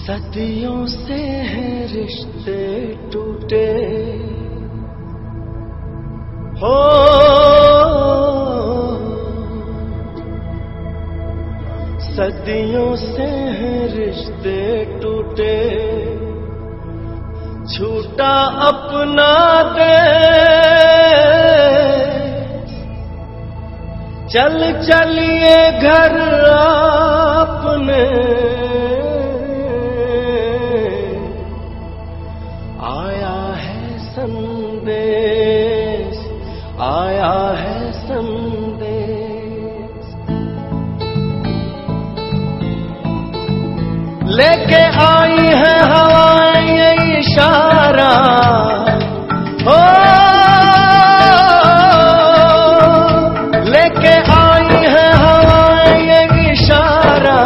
सदियों से हैं रिश्ते टूटे। हो, सदियों से हैं रिश्ते टूटे। छूटा अपना दे चल चलिए घर आपने लेके आई है हवाएँ ये इशारा। हो लेके आई है हवाएँ ये इशारा।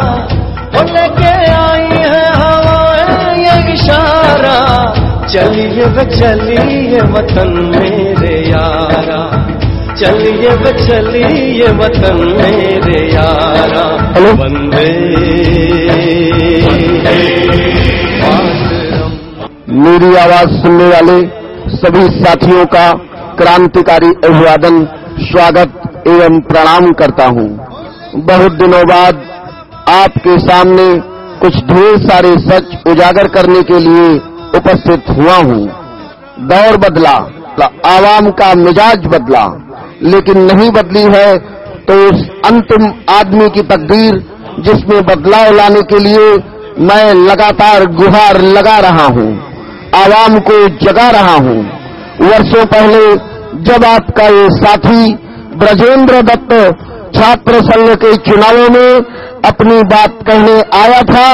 हो लेके आई है हवाएँ ये इशारा। चलिए वे चलिए वतन मेरे यारा। चलिए वे चलिए वतन मेरे यारा। वंदे मेरी आवाज़ सुनने वाले सभी साथियों का क्रांतिकारी अभिवादन, स्वागत एवं प्रणाम करता हूँ। बहुत दिनों बाद आपके सामने कुछ ढेर सारे सच उजागर करने के लिए उपस्थित हुआ हूँ। दौर बदला, आवाम का मिजाज बदला, लेकिन नहीं बदली है तो उस अंतिम आदमी की तकदीर जिसमें बदलाव लाने के लिए मैं लगातार गुहार लगा रहा हूँ, आवाम को जगा रहा हूँ। वर्षों पहले जब आपका ये साथी ब्रजेंद्र दत्त छात्र संघ के चुनावों में अपनी बात कहने आया था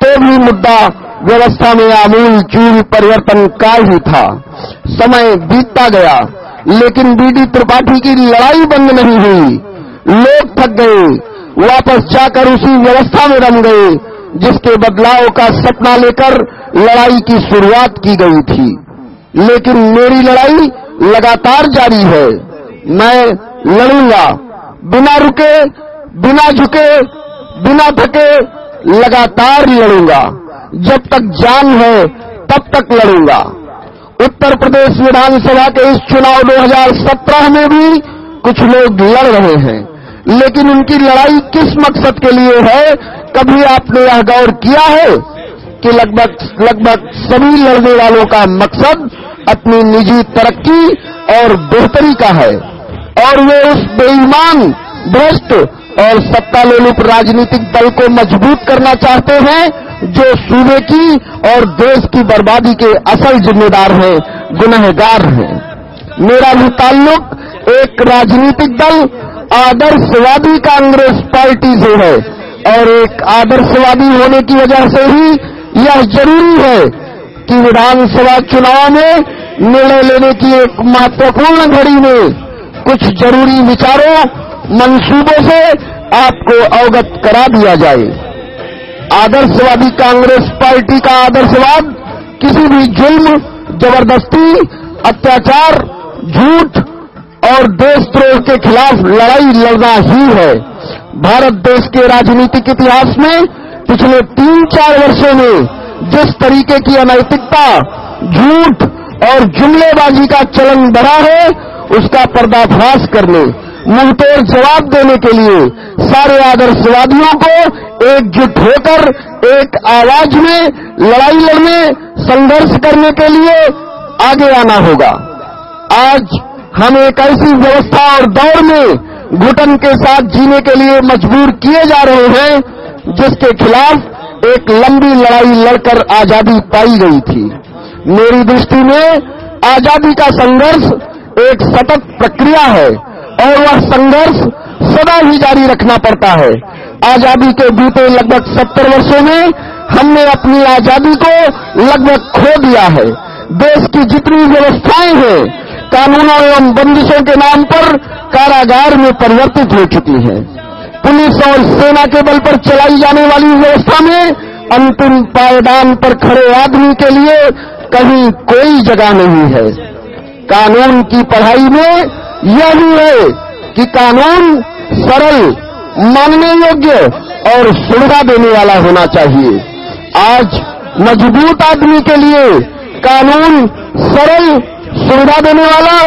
तो भी मुद्दा व्यवस्था में आमूल चूल परिवर्तन का ही था। समय बीतता गया, लेकिन बीडी त्रिपाठी की लड़ाई बंद नहीं हुई। लोग थक गए वापस जाकर उसी व्यवस्था में रम गए, जिसके बदलाव का सपना लेकर लड़ाई की शुरुआत की गई थी। लेकिन मेरी लड़ाई लगातार जारी है। मैं लड़ूँगा। बिना रुके, बिना झुके, बिना थके लगातार लड़ूँगा। जब तक जान है, तब तक लड़ूँगा। उत्तर प्रदेश विधानसभा के इस चुनाव 2017 में भी कुछ लोग लड़ रहे हैं। लेकिन उनकी लड़ाई किस मकसद के लिए है, कभी आपने यह गौर किया है कि लगभग लगभग सभी लड़ने वालों का मकसद अपनी निजी तरक्की और बेहतरी का है, और वे उस बेईमान, भ्रष्ट और सत्ता लोलुप राजनीतिक दल को मज़बूत करना चाहते हैं, जो सूबे की और देश की बर्बादी के असल जिम्मेदार हैं, गुनहगार हैं। मेरा भी ताल्लुक एक राजनीतिक दल आदर्शवादी कांग्रेस पार्टी से है। और एक आदर्शवादी होने की वजह से ही यह ज़रूरी है कि विधानसभा चुनाव में निर्णय लेने की एक महत्वपूर्ण घड़ी में कुछ ज़रूरी विचारों, मंसूबों से आपको अवगत करा दिया जाए। आदर्शवादी कांग्रेस पार्टी का आदर्शवाद किसी भी जुल्म, ज़बरदस्ती, अत्याचार, झूठ और देशद्रोह के खिलाफ लड़ाई लड़ना ही है। भारत देश के राजनीतिक इतिहास में पिछले तीन चार वर्षों में जिस तरीके की अनैतिकता, झूठ और जुमलेबाजी का चलन बढ़ा है, उसका पर्दाफाश करने, मुंहतोड़ जवाब देने के लिए सारे आदर्शवादियों को एकजुट होकर, एक आवाज़ में लड़ाई लड़ने, संघर्ष करने के लिए आगे आना होगा। आज हम एक ऐसी व्यवस्था और दौर में घुटन के साथ जीने के लिए मजबूर किए जा रहे हैं, जिसके खिलाफ एक लंबी लड़ाई लड़कर आज़ादी पाई गई थी। मेरी दृष्टि में आज़ादी का संघर्ष एक सतत प्रक्रिया है और वह संघर्ष सदा ही जारी रखना पड़ता है। आज़ादी के बीते लगभग सत्तर वर्षों में हमने अपनी आज़ादी को लगभग खो दिया है। देश की जितनी व्यवस्थाएँ हैं कानूनों एवं बंदिशों के नाम पर कारागार में परिवर्तित हो चुकी है। पुलिस और सेना के बल पर चलाई जाने वाली व्यवस्था में अंतिम पायदान पर खड़े आदमी के लिए कहीं कोई जगह नहीं है। कानून की पढ़ाई में यह भी है कि कानून सरल मानने योग्य और सुविधा देने वाला होना चाहिए। आज मज़बूत आदमी के लिए कानून सरल सुविधा देने वाला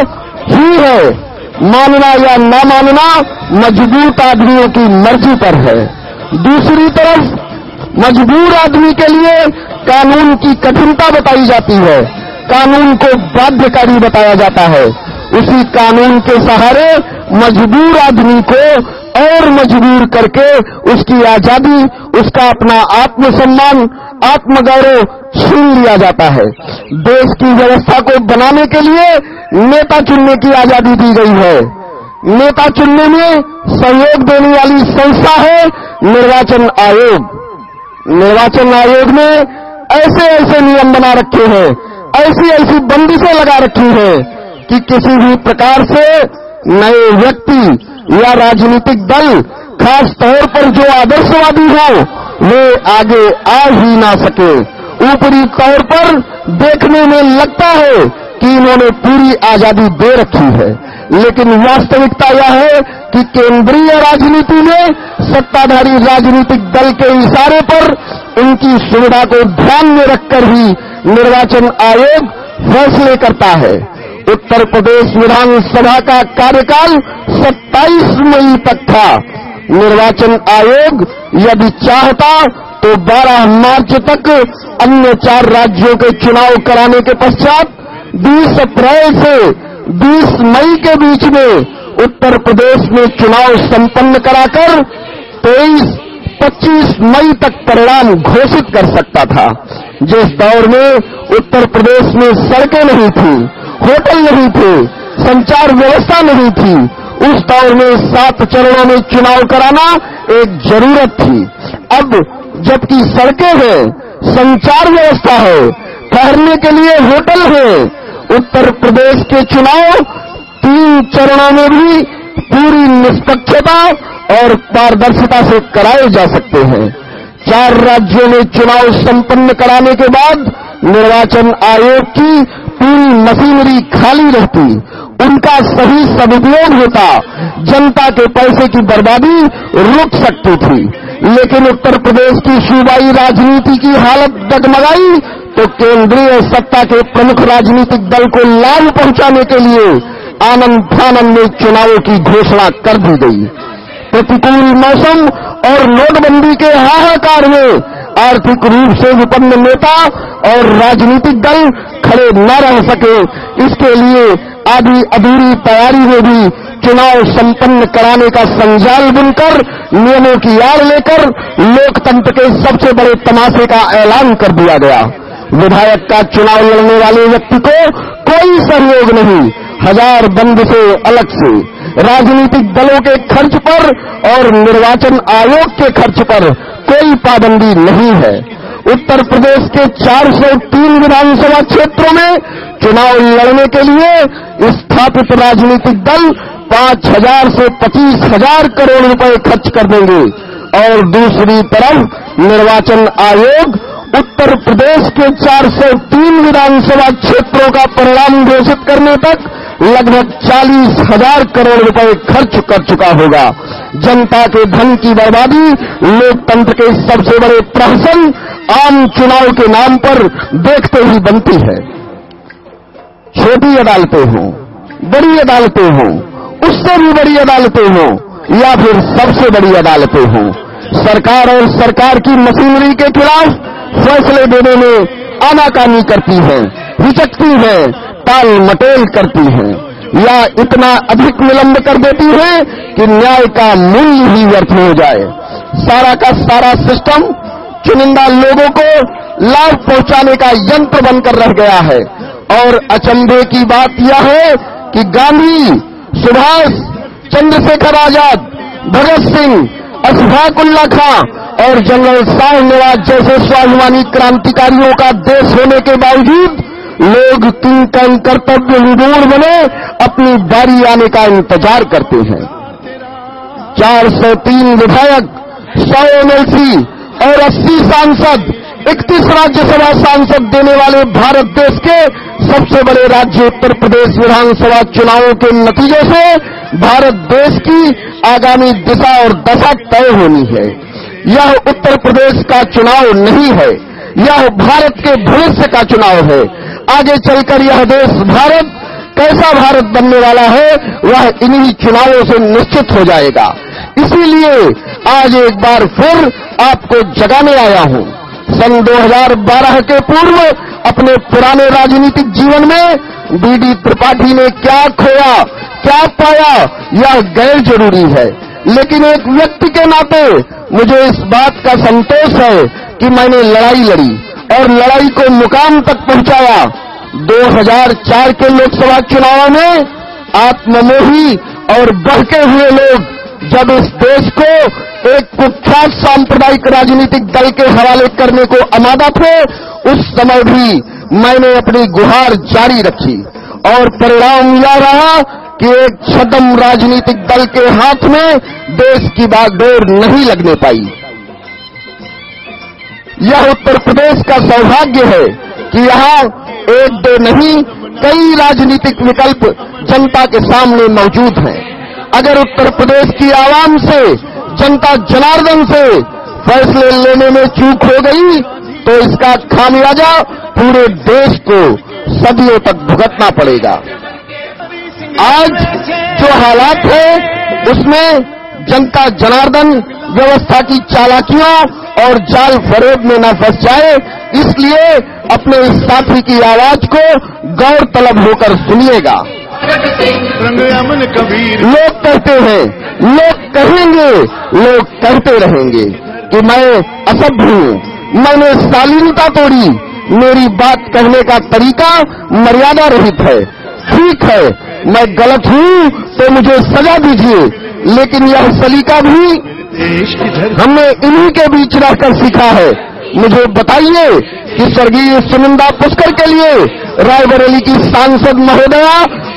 ही है। मानना या न मानना मज़बूत आदमियों की मर्ज़ी पर है। दूसरी तरफ़, मजबूर आदमी के लिए कानून की कठिनता बताई जाती है। कानून को बाध्यकारी बताया जाता है। उसी कानून के सहारे मजबूर आदमी को और मजबूर करके उसकी आज़ादी, उसका अपना आत्मसम्मान, आत्मगौरव छीन लिया जाता है। देश की व्यवस्था को बनाने के लिए नेता चुनने की आज़ादी दी गई है। नेता चुनने में सहयोग देने वाली संस्था है निर्वाचन आयोग। निर्वाचन आयोग ने ऐसे ऐसे नियम बना रखे हैं ऐसी ऐसी बंदिशें लगा रखी हैं कि किसी भी प्रकार से नए व्यक्ति या राजनीतिक दल, खास तौर पर जो आदर्शवादी हो, वे आगे आ ही ना सके। ऊपरी तौर पर देखने में लगता है कि इन्होंने पूरी आज़ादी दे रखी है। लेकिन वास्तविकता यह है कि केंद्रीय राजनीति में सत्ताधारी राजनीतिक दल के इशारे पर उनकी सुविधा को ध्यान में रखकर ही निर्वाचन आयोग फैसले करता है। उत्तर प्रदेश विधानसभा का कार्यकाल 27 मई तक था। निर्वाचन आयोग यदि चाहता तो 12 मार्च तक अन्य चार राज्यों के चुनाव कराने के पश्चात 20 अप्रैल से 20 मई के बीच में उत्तर प्रदेश में चुनाव संपन्न कराकर 23 25 मई तक परिणाम घोषित कर सकता था। जिस दौर में उत्तर प्रदेश में सड़कें नहीं थी होटल नहीं थे, संचार व्यवस्था नहीं थी। उस दौर में सात चरणों में चुनाव कराना एक ज़रूरत थी। अब जबकि सड़कें हैं, संचार व्यवस्था है, ठहरने के लिए होटल है, उत्तर प्रदेश के चुनाव तीन चरणों में भी पूरी निष्पक्षता और पारदर्शिता से कराए जा सकते हैं। चार राज्यों में चुनाव संपन्न कराने के बाद निर्वाचन आयोग की पूरी मशीनरी खाली रहती, उनका सही सदुपयोग होता, जनता के पैसे की बर्बादी रुक सकती थी। लेकिन उत्तर प्रदेश की सूबाई राजनीति की हालत डगमगाई तो केंद्रीय सत्ता के प्रमुख राजनीतिक दल को लाभ पहुँचाने के लिए आनंद फानंद में चुनावों की घोषणा कर दी गई। प्रतिकूल मौसम और नोटबंदी के हाहाकार में आर्थिक रूप से विपन्न नेता और राजनीतिक दल खड़े न रह सके। इसके लिए आधी अधूरी तैयारी में भी चुनाव संपन्न कराने का संजाल बुनकर, नियमों की आड़ लेकर, लोकतंत्र के सबसे बड़े तमाशे का ऐलान कर दिया गया। विधायक का चुनाव लड़ने वाले व्यक्ति को कोई सहयोग नहीं। हज़ार बंद से अलग से। राजनीतिक दलों के खर्च पर और निर्वाचन आयोग के खर्च पर कोई पाबंदी नहीं है। उत्तर प्रदेश के 403 विधानसभा क्षेत्रों में चुनाव लड़ने के लिए स्थापित राजनीतिक दल पाँच हज़ार से पच्चीस हज़ार करोड़ रुपए खर्च कर देंगे। और दूसरी तरफ़ निर्वाचन आयोग उत्तर प्रदेश के 403 विधानसभा क्षेत्रों का परिणाम घोषित करने तक लगभग चालीस हज़ार करोड़ रुपए खर्च कर चुका होगा। जनता के धन की बर्बादी लोकतंत्र के सबसे बड़े प्रहसन आम चुनाव के नाम पर देखते ही बनती है। छोटी अदालतें हों, बड़ी अदालतें हों, उससे भी बड़ी अदालतें हों, या फिर सबसे बड़ी अदालतें हों, सरकार और सरकार की मशीनरी के खिलाफ फैसले देने में आनाकानी करती है, हिचकती है टाल मटेल करती है, या इतना अधिक विलंब कर देती है कि न्याय का मूल्य ही व्यर्थ हो जाए। सारा का सारा सिस्टम चुनिंदा लोगों को लाभ पहुँचाने का यंत्र बनकर रह गया है। और अचंभे की बात यह है कि गांधी, सुभाष, चंद्रशेखर आज़ाद, भगत सिंह अशफाकुल्ला खां और जनरल शाह नवाज़ जैसे स्वाभिमानी क्रांतिकारियों का देश होने के बावजूद लोग तीन कंग कर्तव्य विदूर बने अपनी बारी आने का इंतज़ार करते हैं। 403 विधायक 100 एमएलसी और 80 सांसद 31 राज्यसभा सांसद देने वाले भारत देश के सबसे बड़े राज्य उत्तर प्रदेश विधानसभा चुनावों के नतीजे से भारत देश की आगामी दिशा और दशा तय होनी है। यह उत्तर प्रदेश का चुनाव नहीं है, यह भारत के भविष्य का चुनाव है। आगे चलकर यह देश भारत कैसा भारत बनने वाला है, वह इन्हीं चुनावों से निश्चित हो जाएगा। इसीलिए आज एक बार फिर आपको जगाने आया हूँ। सन 2012 के पूर्व अपने पुराने राजनीतिक जीवन में बीडी त्रिपाठी ने क्या खोया, क्या पाया, यह गैर ज़रूरी है। लेकिन एक व्यक्ति के नाते मुझे इस बात का संतोष है कि मैंने लड़ाई लड़ी और लड़ाई को मुकाम तक पहुँचाया। 2004 के लोकसभा चुनाव में आत्ममोही और बहके हुए लोग जब इस देश को एक कुख्यात सांप्रदायिक राजनीतिक दल के हवाले करने को अमादा थे, उस समय भी मैंने अपनी गुहार जारी रखी और परिणाम यह रहा कि एक छदम राजनीतिक दल के हाथ में देश की बागडोर नहीं लगने पाई। यह उत्तर प्रदेश का सौभाग्य है कि यहाँ एक दो नहीं, कई राजनीतिक विकल्प जनता के सामने मौजूद हैं। अगर उत्तर प्रदेश की आवाम से, जनता जनार्दन से फैसले लेने में चूक हो गई तो इसका खामियाजा पूरे देश को सदियों तक भुगतना पड़ेगा। आज जो हालात है, उसमें जनता जनार्दन व्यवस्था की चालाकियों और जाल फरेब में न फंस जाए, इसलिए अपने इस साथी की आवाज़ को गौर तलब होकर सुनिएगा। लोग कहते हैं, लोग कहेंगे, लोग कहते रहेंगे कि मैं असभ्य हूँ। मैंने शालीनता तोड़ी। मेरी बात कहने का तरीका मर्यादा रहित है। ठीक है, मैं गलत हूँ तो मुझे सजा दीजिए, लेकिन यह सलीका भी हमने इन्हीं के बीच रहकर सीखा है। मुझे बताइए कि स्वर्गीय सुनंदा पुष्कर के लिए रायबरेली की सांसद महोदया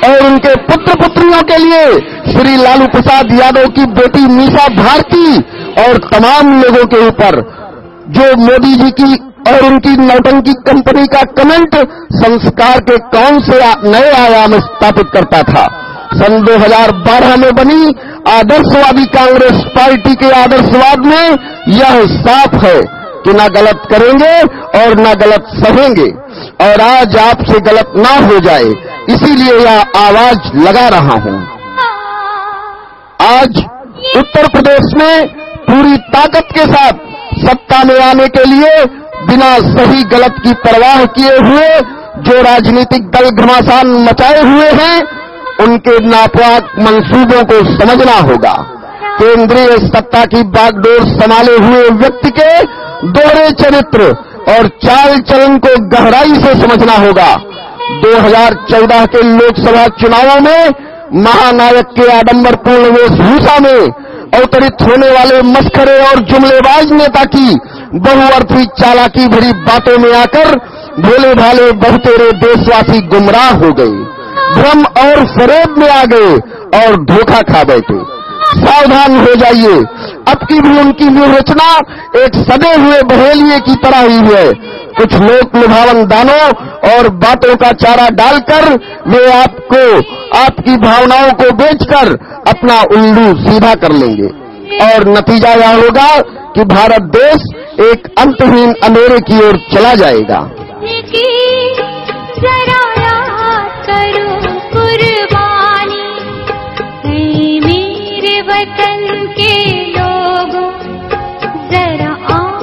और उनके पुत्र पुत्रियों के लिए श्री लालू प्रसाद यादव की बेटी मीसा भारती और तमाम लोगों के ऊपर जो मोदी जी की और उनकी नौटंकी कंपनी का कमेंट संस्कार के कौन से नए आयाम स्थापित करता था। सन 2012 में बनी आदर्शवादी कांग्रेस पार्टी के आदर्शवाद में यह साफ़ है कि ना गलत करेंगे और ना गलत सहेंगे और आज आपसे गलत ना हो जाए, इसीलिए यह आवाज़ लगा रहा हूँ। आज उत्तर प्रदेश में पूरी ताकत के साथ सत्ता में आने के लिए बिना सही गलत की परवाह किए हुए जो राजनीतिक दल घमासान मचाए हुए हैं, उनके नापाक मंसूबों को समझना होगा। केंद्रीय सत्ता की बागडोर संभाले हुए व्यक्ति के दोहरे चरित्र और चाल चलन को गहराई से समझना होगा। 2014 के लोकसभा चुनावों में महानायक के आडंबरपूर्ण वेशभूषा में अवतरित होने वाले मस्करे और जुमलेबाज नेता की बहुअर्थी चालाकी भरी बातों में आकर भोले भाले बहुतेरे देशवासी गुमराह हो गए। भ्रम और फरेब में आ गए और धोखा खा बैठे। सावधान हो जाइए। अब की भी उनकी व्यूहरचना एक सदे हुए बहेलिए की तरह ही है कुछ लोक लुभावन दानों और बातों का चारा डालकर वे आपको, आपकी भावनाओं को बेचकर अपना उल्लू सीधा कर लेंगे। और नतीजा यह होगा कि भारत देश एक अंतहीन अंधेरे की ओर चला जाएगा। वतन के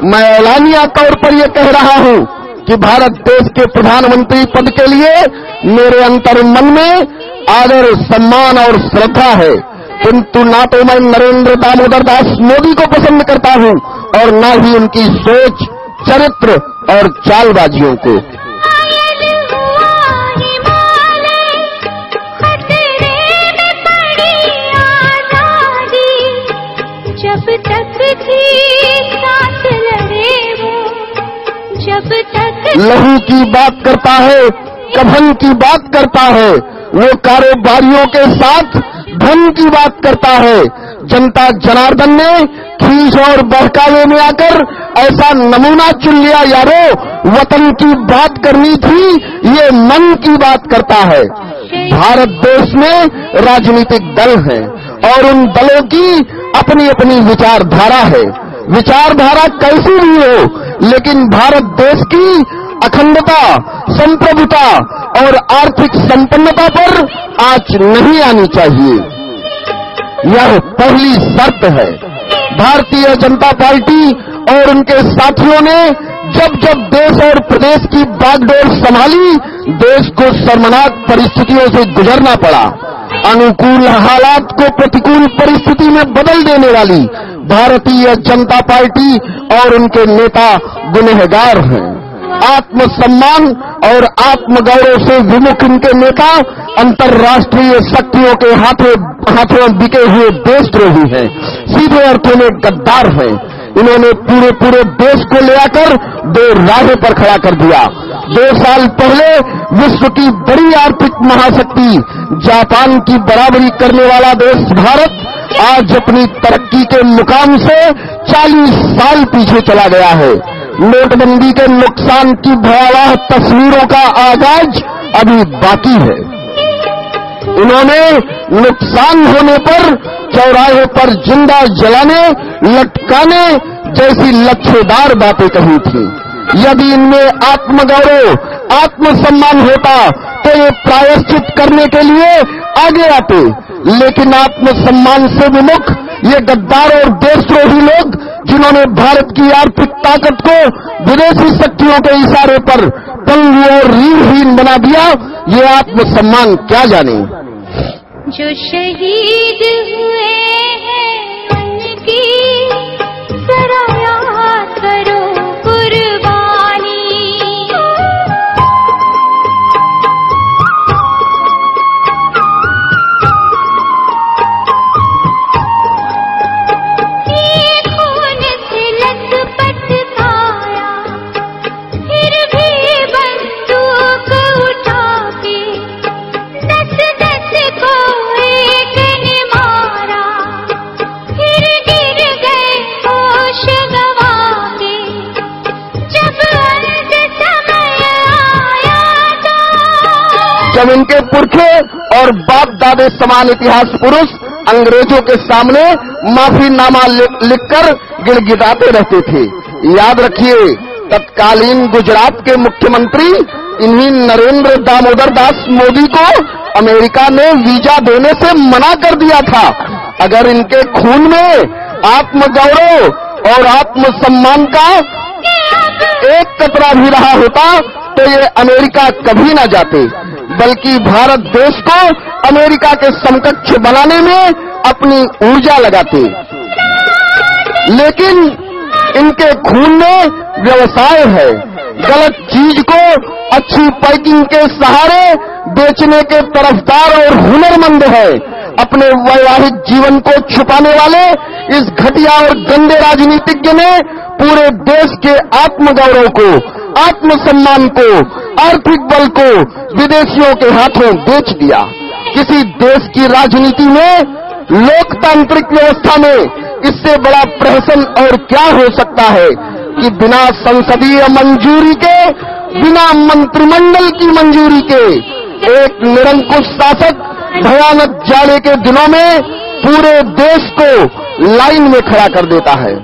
मैं ऐलानिया तौर पर यह कह रहा हूँ कि भारत देश के प्रधानमंत्री पद के लिए मेरे अंतर मन में आदर, सम्मान और श्रद्धा है। किंतु ना तो मैं नरेंद्र दामोदर दास मोदी को पसंद करता हूँ और न ही उनकी सोच, चरित्र और चालबाजियों को। लहू की बात करता है, कफन की बात करता है, वो कारोबारियों के साथ धन की बात करता है। जनता जनार्दन ने खींच और बहकावे में आकर ऐसा नमूना चुन लिया, यारो, वतन की बात करनी थी, ये मन की बात करता है। भारत देश में राजनीतिक दल हैं। और उन दलों की अपनी अपनी विचारधारा है। विचारधारा कैसी भी हो, लेकिन भारत देश की अखंडता, संप्रभुता और आर्थिक संपन्नता पर आज नहीं आनी चाहिए। यह पहली शर्त है। भारतीय जनता पार्टी और उनके साथियों ने जब जब देश और प्रदेश की बागडोर संभाली, देश को शर्मनाक परिस्थितियों से गुजरना पड़ा। अनुकूल हालात को प्रतिकूल परिस्थिति में बदल देने वाली भारतीय जनता पार्टी और उनके नेता गुनहगार हैं। आत्मसम्मान और आत्मगौरव से विमुख इनके नेता अंतर्राष्ट्रीय शक्तियों के हाथों हाथों बिके हुए देशद्रोही हैं। सीधे अर्थों में गद्दार हैं। इन्होंने पूरे पूरे देश को ले आकर दो राहें पर खड़ा कर दिया। दो साल पहले विश्व की बड़ी आर्थिक महाशक्ति, जापान की बराबरी करने वाला देश भारत आज अपनी तरक्की के मुकाम से 40 साल पीछे चला गया है। नोटबंदी के नुकसान की भयावह तस्वीरों का आगाज़ अभी बाकी है। उन्होंने नुकसान होने पर, चौराहे पर ज़िंदा जलाने, लटकाने जैसी लच्छेदार बातें कही थी। यदि इनमें आत्मगौरव, आत्मसम्मान होता तो ये प्रायश्चित करने के लिए आगे आते। लेकिन आत्मसम्मान से विमुख ये गद्दार और देशद्रोही लोग, जिन्होंने भारत की आर्थिक ताकत को विदेशी शक्तियों के इशारे पर पंगु और रीढ़हीन बना दिया, ये आत्मसम्मान क्या जाने? जो शहीद हुए हैं उनकी जरा जब इनके पुरखे और बाप दादे समान इतिहास पुरुष अंग्रेज़ों के सामने माफीनामा लिखकर गिड़गिड़ाते रहते थे। याद रखिए, तत्कालीन गुजरात के मुख्यमंत्री इन्हीं नरेंद्र दामोदर दास मोदी को अमेरिका ने वीज़ा देने से मना कर दिया था। अगर इनके खून में आत्मगौरव और आत्मसम्मान का एक कतरा भी रहा होता तो ये अमेरिका कभी ना जाते। बल्कि भारत देश को अमेरिका के समकक्ष बनाने में अपनी ऊर्जा लगाते। लेकिन इनके खून में व्यवसाय है। गलत चीज़ को अच्छी पैकिंग के सहारे बेचने के तरफदार और हुनरमंद है। अपने वैवाहिक जीवन को छुपाने वाले इस घटिया और गंदे राजनीतिज्ञ ने पूरे देश के आत्मगौरव को, आत्मसम्मान को, आर्थिक बल को विदेशियों के हाथों बेच दिया। किसी देश की राजनीति में, लोकतांत्रिक व्यवस्था में इससे बड़ा प्रहसन और क्या हो सकता है कि बिना संसदीय मंजूरी के, बिना मंत्रिमंडल की मंजूरी के, एक निरंकुश शासक भयानक जाने के दिनों में पूरे देश को लाइन में खड़ा कर देता है।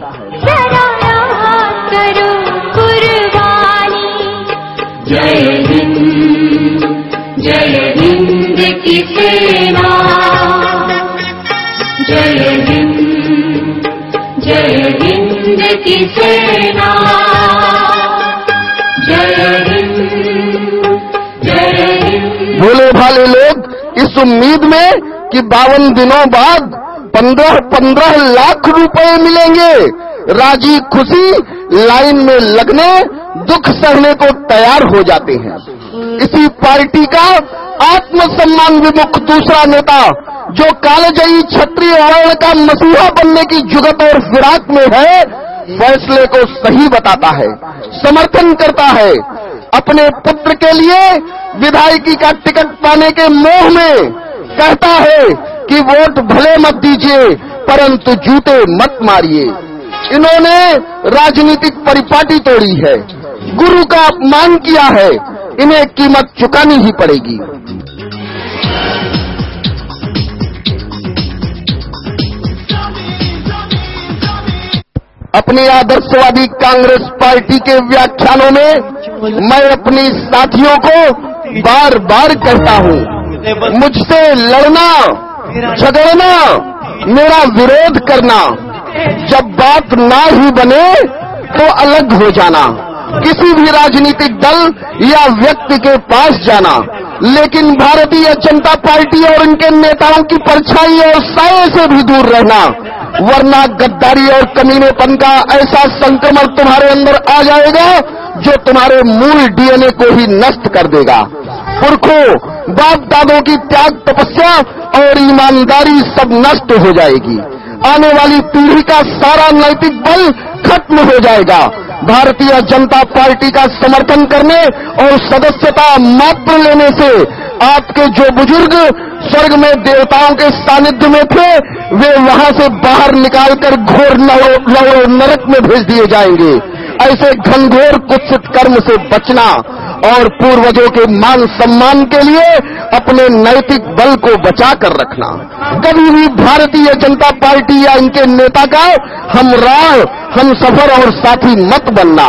जय हिंद जय हिंद की सेना जय हिंद जय हिंद की सेना जय हिंद जय हिंद। भोले भाले लोग, इस उम्मीद में कि बावन दिनों बाद पंद्रह पंद्रह लाख रुपए मिलेंगे। राज़ी खुशी लाइन में लगने दुख सहने को तैयार हो जाते हैं। इसी पार्टी का आत्मसम्मान विमुख दूसरा नेता, जो कालजयी क्षत्रिय वर्ण का मसीहा बनने की जुगत और फिराक में है, फैसले को सही बताता है, समर्थन करता है। अपने पुत्र के लिए विधायकी का टिकट पाने के मोह में कहता है कि वोट भले मत दीजिए, परंतु जूते मत मारिए। इन्होंने राजनीतिक परिपाटी तोड़ी है। गुरु का अपमान किया है, इन्हें कीमत चुकानी ही पड़ेगी। अपनी आदर्शवादी कांग्रेस पार्टी के व्याख्यानों में मैं अपनी साथियों को बार बार कहता हूँ, मुझसे लड़ना, झगड़ना, मेरा विरोध करना, जब बात ना ही बने तो अलग हो जाना। किसी भी राजनीतिक दल या व्यक्ति के पास जाना। लेकिन भारतीय जनता पार्टी और इनके नेताओं की परछाई और साये से भी दूर रहना, वरना गद्दारी और कमीनेपन का ऐसा संक्रमण तुम्हारे अंदर आ जाएगा जो तुम्हारे मूल डीएनए को ही नष्ट कर देगा। पुरखों बाप दादों की त्याग तपस्या और ईमानदारी सब नष्ट हो जाएगी। आने वाली पीढ़ी का सारा नैतिक बल खत्म हो जाएगा। भारतीय जनता पार्टी का समर्थन करने और सदस्यता मात्र लेने से आपके जो बुज़ुर्ग स्वर्ग में देवताओं के सानिध्य में थे, वे वहाँ से बाहर निकालकर घोर नव- नरक में भेज दिए जाएँगे। ऐसे घनघोर कुत्सित कर्म से बचना और पूर्वजों के मान सम्मान के लिए अपने नैतिक बल को बचा कर रखना। कभी भी भारतीय जनता पार्टी या इनके नेता का हम राह, हम सफ़र और साथी मत बनना।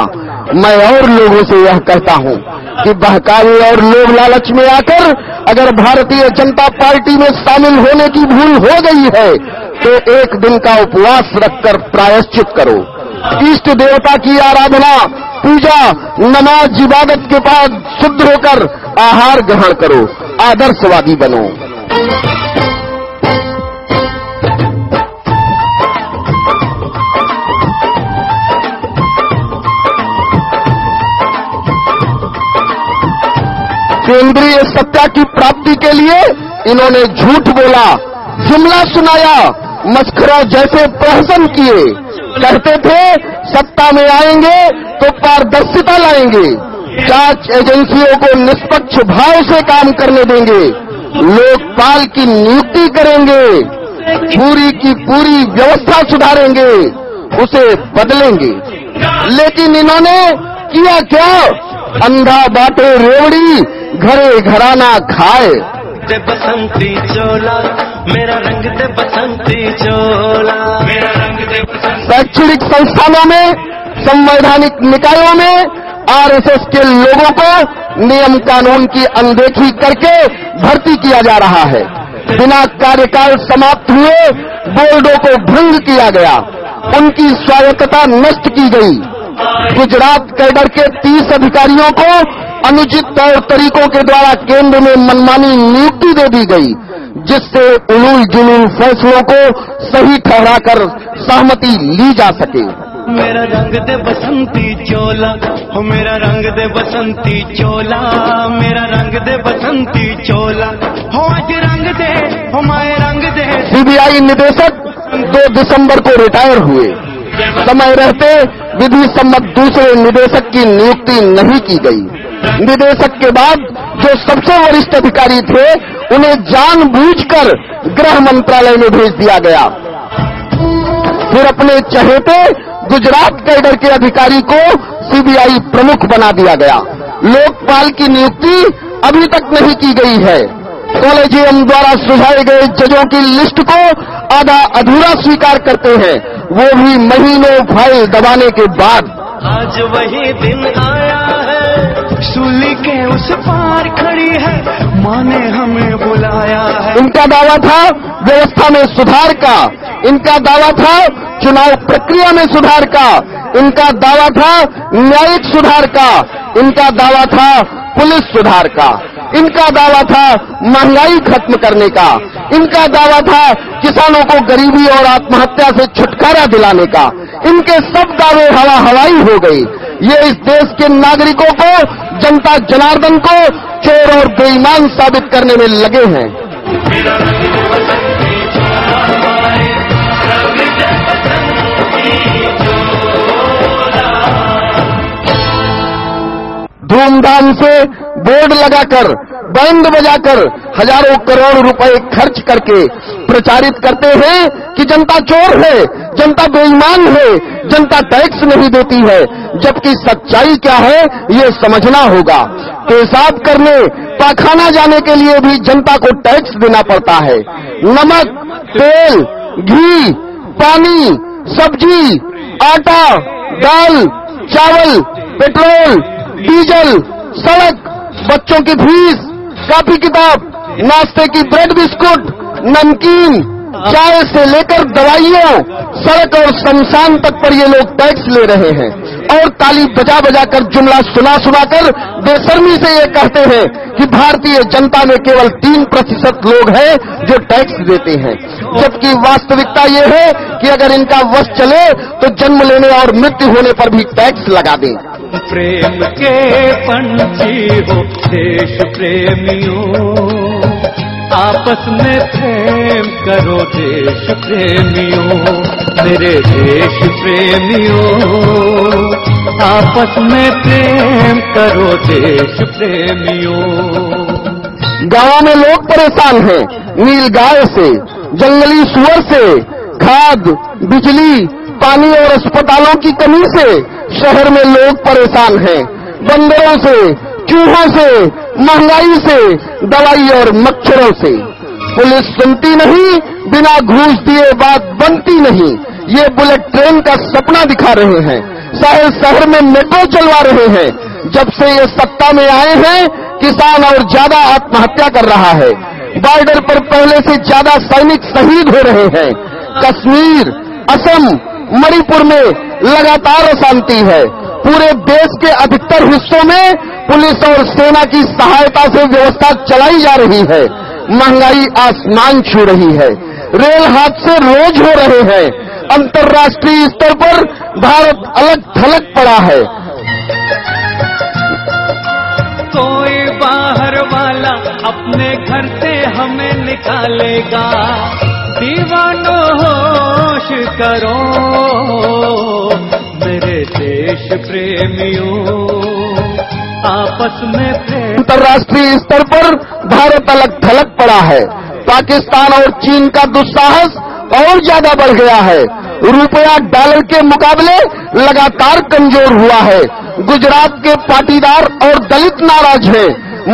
मैं और लोगों से यह कहता हूँ कि बहकावे और लोभ लालच में आकर अगर भारतीय जनता पार्टी में शामिल होने की भूल हो गई है तो एक दिन का उपवास रखकर प्रायश्चित करो। इष्ट देवता की आराधना पूजा, नमाज़, इबादत के बाद शुद्ध होकर आहार ग्रहण करो, आदर्शवादी बनो। केंद्रीय सत्ता की प्राप्ति के लिए इन्होंने झूठ बोला, जुमला सुनाया, मस्खरा जैसे प्रहसन किए। कहते थे सत्ता में आएँगे तो पारदर्शिता लाएँगे। जाँच एजेंसियों को निष्पक्ष भाव से काम करने देंगे। लोकपाल की नियुक्ति करेंगे। पूरी की पूरी व्यवस्था सुधारेंगे। उसे बदलेंगे। लेकिन इन्होंने किया क्या? अंधा बाटे रेवड़ी, घरे घराना खाए। बसंती चोला। मेरा रंग दे बसंती चोला। मेरा रंग दे शैक्षणिक संस्थानों में संवैधानिक निकायों में आरएसएस के लोगों को नियम कानून की अनदेखी करके भर्ती किया जा रहा है। बिना कार्यकाल समाप्त हुए बोर्डों को भंग किया गया। उनकी स्वायत्तता नष्ट की गई। गुजरात कैडर के 30 अधिकारियों को अनुचित तौर तरीकों के द्वारा केंद्र में मनमानी नियुक्ति दे दी गई। जिससे उलूल जुलूल फैसलों को सही ठहराकर सहमति ली जा सके। मेरा रंग दे बसंती चोला हो मेरा रंग दे बसंती चोला मेरा रंग दे बसंती चोला। हो आज रंग दे हो माए रंग दे। सीबीआई निदेशक दो दिसंबर को रिटायर हुए। समय रहते विधि सम्मत दूसरे निदेशक की नियुक्ति नहीं की गई। निदेशक के बाद जो सबसे वरिष्ठ अधिकारी थे, उन्हें जानबूझकर गृह मंत्रालय में भेज दिया गया। फिर अपने चहेते गुजरात कैडर के अधिकारी को सीबीआई प्रमुख बना दिया गया। लोकपाल की नियुक्ति अभी तक नहीं की गई है। कॉलेजियम द्वारा सुझाए गए जजों की लिस्ट को आधा अधूरा स्वीकार करते हैं। वो भी महीनों फ़ाइल दबाने के बाद। आज वही दिन आया है। सूली के उस पार खड़ी है। माँ ने हमें बुलाया है। इनका दावा था व्यवस्था में सुधार का। इनका दावा था चुनाव प्रक्रिया में सुधार का। इनका दावा था न्यायिक सुधार का। इनका दावा था पुलिस सुधार का। इनका दावा था महँगाई खत्म करने का। इनका दावा था किसानों को गरीबी और आत्महत्या से छुटकारा दिलाने का। इनके सब दावे हवा हवाई हो गई ये इस देश के नागरिकों को, जनता जनार्दन को चोर और बेईमान साबित करने में लगे हैं। धूमधाम से बोर्ड लगाकर बैंड बजाकर हज़ारों करोड़ रुपए खर्च करके प्रचारित करते हैं कि जनता चोर है, जनता बेईमान है, जनता टैक्स नहीं देती है, जबकि सच्चाई क्या है, ये समझना होगा। पेशाब करने, पाखाना जाने के लिए भी जनता को टैक्स देना पड़ता है। नमक, तेल, घी, पानी, सब्ज़ी, आटा, दाल, चावल, पेट्रोल डीजल, सड़क, बच्चों की फ़ीस, कॉपी किताब, नाश्ते की ब्रेड बिस्कुट, नमकीन, चाय से लेकर दवाइयों, सड़क और शमशान तक पर ये लोग टैक्स ले रहे हैं। और ताली बजा बजा कर जुमला सुना सुना कर बेशर्मी से ये कहते हैं कि भारतीय जनता में केवल तीन प्रतिशत लोग हैं जो टैक्स देते हैं। जबकि वास्तविकता ये है कि अगर इनका वश चले तो जन्म लेने और मृत्यु होने पर भी टैक्स लगा दें। प्रेम के पंछी हो, देश प्रेमियों। आपस में प्रेम करो, देश प्रेमियों। मेरे देश प्रेमियों। आपस में प्रेम करो, देश प्रेमियों। गाँवों में लोग परेशान हैं नील गाय से, जंगली सुअर से, खाद, बिजली पानी और अस्पतालों की कमी से शहर में लोग परेशान हैं। बंदरों से, चूहों से, महँगाई से, दवाई और मच्छरों से। पुलिस सुनती नहीं, बिना घूस दिए बात बनती नहीं। ये बुलेट ट्रेन का सपना दिखा रहे हैं। शहर शहर में मेट्रो चलवा रहे हैं। जब से ये सत्ता में आए हैं, किसान और ज़्यादा आत्महत्या कर रहा है। बॉर्डर पर पहले से ज़्यादा सैनिक शहीद हो रहे हैं। कश्मीर, असम मणिपुर में लगातार अशांति है। पूरे देश के अधिकतर हिस्सों में पुलिस और सेना की सहायता से व्यवस्था चलाई जा रही है। महँगाई आसमान छू रही है। रेल हादसे रोज हो रहे हैं। अंतर्राष्ट्रीय स्तर पर भारत अलग थलग पड़ा है। कोई बाहर वाला अपने घर से हमें निकालेगा। दीवानो होश करो, मेरे देश प्रेमियों। आपस में अंतर्राष्ट्रीय स्तर पर भारत अलग थलग पड़ा है। पाकिस्तान और चीन का दुस्साहस और ज़्यादा बढ़ गया है। रुपया डॉलर के मुकाबले लगातार कमज़ोर हुआ है। गुजरात के पाटीदार और दलित नाराज़ हैं।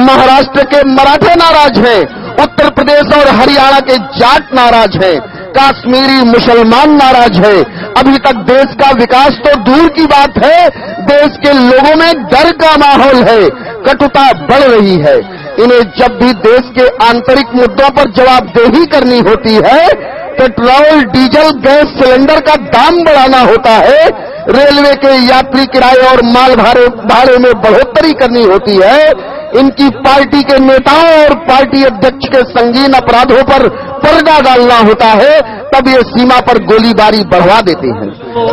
महाराष्ट्र के मराठे नाराज़ हैं। उत्तर प्रदेश और हरियाणा के जाट नाराज़ हैं, कश्मीरी मुसलमान नाराज़ है। अभी तक देश का विकास तो दूर की बात है, देश के लोगों में डर का माहौल है, कटुता बढ़ रही है। इन्हें जब भी देश के आंतरिक मुद्दों पर जवाबदेही करनी होती है, पेट्रोल, डीजल, गैस सिलेंडर का दाम बढ़ाना होता है, रेलवे के यात्री किराए और माल भाड़े में बढ़ोतरी करनी होती है इनकी पार्टी के नेताओं और पार्टी अध्यक्ष के संगीन अपराधों पर पर्दा डालना होता है, तब ये सीमा पर गोलीबारी बढ़वा देते हैं।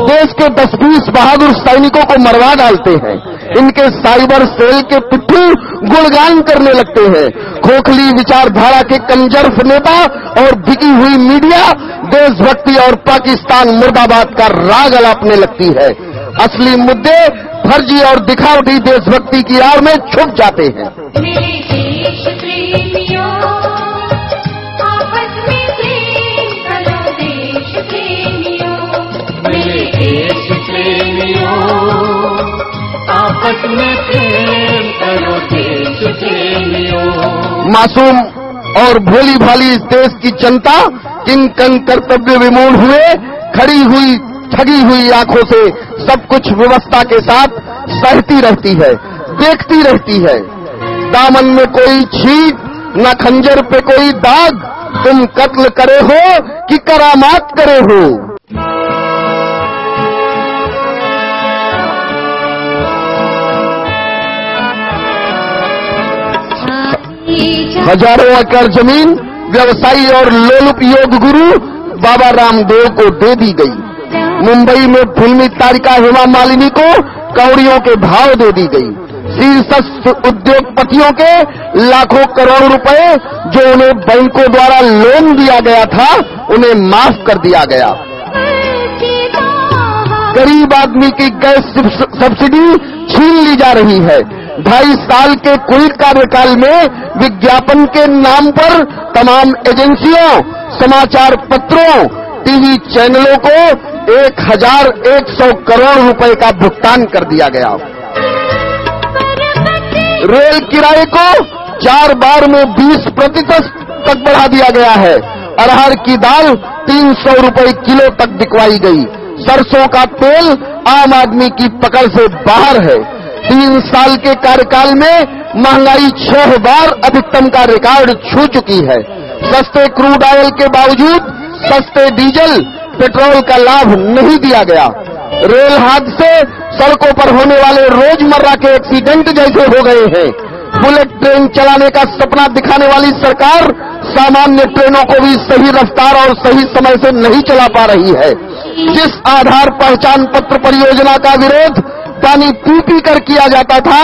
देश के दस बीस बहादुर सैनिकों को मरवा डालते हैं। इनके साइबर सेल के पिट्ठू गुणगान करने लगते हैं। खोखली विचारधारा के कंजर्फ नेता और बिकी हुई मीडिया देशभक्ति और पाकिस्तान मुर्दाबाद का राग अलापने लगती है। असली मुद्दे फर्जी और दिखावटी देशभक्ति की आड़ में छुप जाते हैं। मासूम और भोली भाली इस देश की जनता किन कन कर्तव्य विमूढ़ हुए, खड़ी हुई ठगी हुई आँखों से सब कुछ व्यवस्था के साथ सहती रहती है, देखती रहती है। दामन में कोई छीट न खंजर पे कोई दाग, तुम कत्ल करे हो कि करामात करे हो। हज़ारों एकड़ ज़मीन, व्यवसायी और लोलुप योग गुरु बाबा रामदेव को दे दी गई। मुंबई में फिल्मी तारिका हेमा मालिनी को कौड़ियों के भाव दे दी गई। शीर्षस्थ उद्योगपतियों के लाखों करोड़ रुपए जो उन्हें बैंकों द्वारा लोन दिया गया था, उन्हें माफ़ कर दिया गया। गरीब आदमी की गैस सब्सिडी छीन ली जा रही है। ढाई साल के कुल कार्यकाल में विज्ञापन के नाम पर तमाम एजेंसियों, समाचार पत्रों, टीवी चैनलों को एक हज़ार एक सौ करोड़ रुपए का भुगतान कर दिया गया। रेल किराए को चार बार में 20 प्रतिशत तक बढ़ा दिया गया है। अरहर की दाल तीन सौ रुपये किलो तक बिकवाई गई। सरसों का तेल आम आदमी की पकड़ से बाहर है। तीन साल के कार्यकाल में महँगाई छह बार अधिकतम का रिकॉर्ड छू चुकी है। सस्ते क्रूड ऑयल के बावजूद सस्ते डीजल पेट्रोल का लाभ नहीं दिया गया। रेल हादसे सड़कों पर होने वाले रोज़मर्रा के एक्सीडेंट जैसे हो गए हैं। बुलेट ट्रेन चलाने का सपना दिखाने वाली सरकार सामान्य ट्रेनों को भी सही रफ्तार और सही समय से नहीं चला पा रही है। जिस आधार पहचान पत्र परियोजना का विरोध पानी पी पी कर किया जाता था,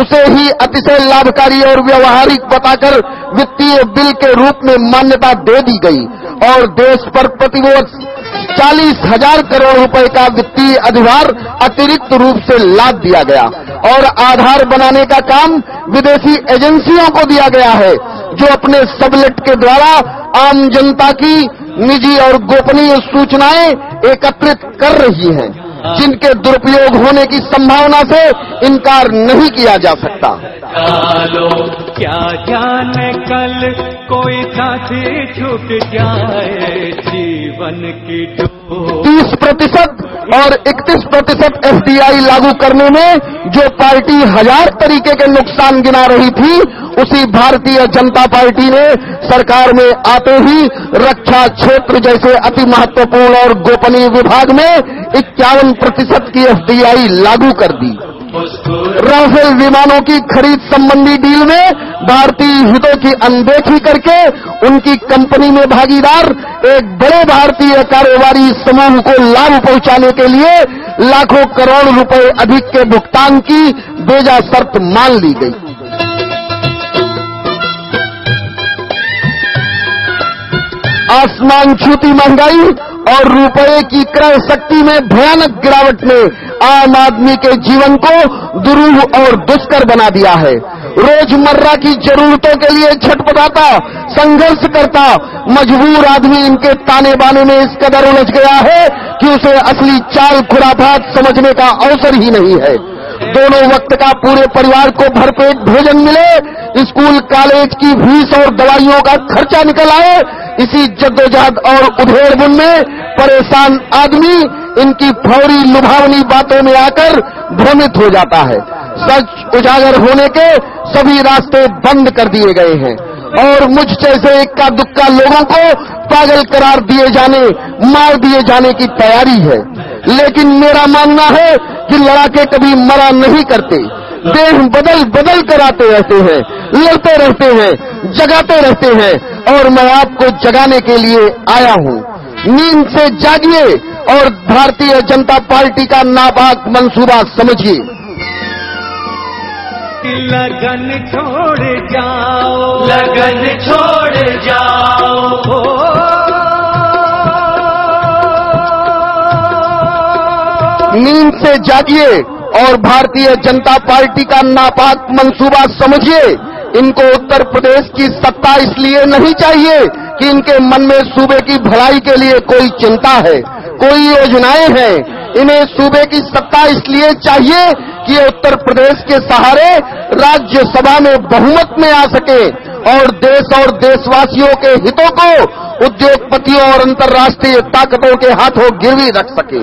उसे ही अतिशय लाभकारी और व्यवहारिक बताकर वित्तीय बिल के रूप में मान्यता दे दी गई और देश पर प्रतिवर्ष चालीस हज़ार करोड़ रुपए का वित्तीय अधिभार अतिरिक्त रूप से लाद दिया गया और आधार बनाने का काम विदेशी एजेंसियों को दिया गया है, जो अपने सबलेट के द्वारा आम जनता की निजी और गोपनीय सूचनाएँ एकत्रित कर रही हैं। जिनके दुरुपयोग होने की संभावना से इनकार नहीं किया जा सकता। डालो क्या जाने कल कोई साथी छूट जाए जीवन की तीस प्रतिशत और इकतीस प्रतिशत एफडीआई लागू करने में जो पार्टी हज़ार तरीके के नुकसान गिना रही थी उसी भारतीय जनता पार्टी ने सरकार में आते ही रक्षा क्षेत्र जैसे अति महत्वपूर्ण और गोपनीय विभाग में इक्यावन प्रतिशत की एफडीआई लागू कर दी। राफेल विमानों की खरीद संबंधी डील में भारतीय हितों की अनदेखी करके उनकी कंपनी में भागीदार एक बड़े भारतीय कारोबारी समूह को लाभ पहुँचाने के लिए लाखों करोड़ रुपए अधिक के भुगतान की बेजा शर्त मान ली गई। आसमान छूती महँगाई और रुपए की क्रय शक्ति में भयानक गिरावट ने आम आदमी के जीवन को दुरूह और दुष्कर बना दिया है। रोज़मर्रा की जरूरतों के लिए छटपटाता संघर्ष करता, मजबूर आदमी इनके ताने बाने में इस कदर उलझ गया है कि उसे असली चाल खुराफात समझने का अवसर ही नहीं है। दोनों वक्त का पूरे परिवार को भरपेट भोजन मिले। स्कूल, कॉलेज की फ़ीस और दवाइयों का खर्चा निकल आए। इसी जद्दोजहद और उधेड़बुन में परेशान आदमी इनकी फौरी लुभावनी बातों में आकर भ्रमित हो जाता है। सच उजागर होने के सभी रास्ते बंद कर दिए गए हैं। और मुझ जैसे इक्का दुक्का लोगों को पागल करार दिए जाने, मार दिए जाने की तैयारी है। लेकिन मेरा मानना है कि लड़ाके कभी मरा नहीं करते। देह बदल बदल कर आते रहते हैं लड़ते रहते हैं जगाते रहते हैं। और मैं आपको जगाने के लिए आया हूँ। नींद से जागिए और भारतीय जनता पार्टी का नापाक मंसूबा समझिए। लगन छोड़ जाओ। लगन छोड़ नींद से जागिए और भारतीय जनता पार्टी का नापाक मंसूबा समझिए। इनको उत्तर प्रदेश की सत्ता इसलिए नहीं चाहिए कि इनके मन में सूबे की भलाई के लिए कोई चिंता है, कोई योजनाएँ हैं। इन्हें सूबे की सत्ता इसलिए चाहिए कि ये उत्तर प्रदेश के सहारे राज्यसभा में बहुमत में आ सके और देश और देशवासियों के हितों को उद्योगपतियों और अंतर्राष्ट्रीय ताकतों के हाथों गिरवी रख सके।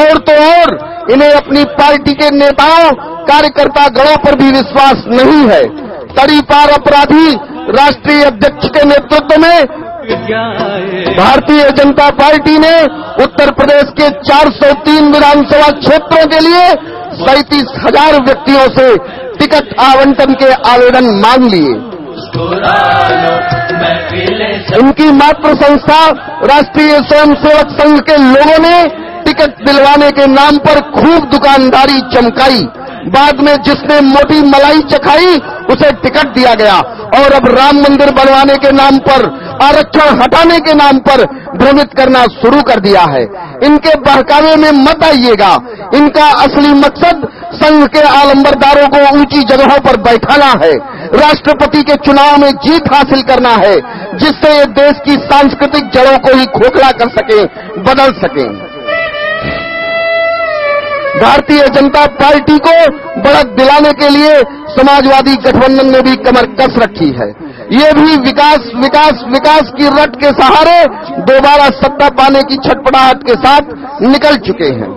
और तो और, इन्हें अपनी पार्टी के नेताओं कार्यकर्ता गणों पर भी विश्वास नहीं है। तड़ी पार अपराधी, राष्ट्रीय अध्यक्ष के नेतृत्व में भारतीय जनता पार्टी ने उत्तर प्रदेश के 403 विधानसभा क्षेत्रों के लिए सैतीस हज़ार व्यक्तियों से टिकट आवंटन के आवेदन मांग लिए। उनकी मातृ संस्था राष्ट्रीय स्वयंसेवक संघ के लोगों ने टिकट दिलवाने के नाम पर खूब दुकानदारी चमकाई। बाद में जिसने मोटी मलाई चखाई, उसे टिकट दिया गया। और अब राम मंदिर बनवाने के नाम पर आरक्षण हटाने के नाम पर भ्रमित करना शुरू कर दिया है। इनके बहकावे में मत आइएगा। इनका असली मकसद संघ के आलंबरदारों को ऊँची जगहों पर बैठाना है। राष्ट्रपति के चुनाव में जीत हासिल करना है, जिससे ये देश की सांस्कृतिक जड़ों को ही खोखला कर सके, बदल सके। भारतीय जनता पार्टी को बढ़त दिलाने के लिए समाजवादी गठबंधन ने भी कमर कस रखी है। ये भी विकास विकास विकास की रट के सहारे दोबारा सत्ता पाने की छटपटाहट के साथ निकल चुके हैं।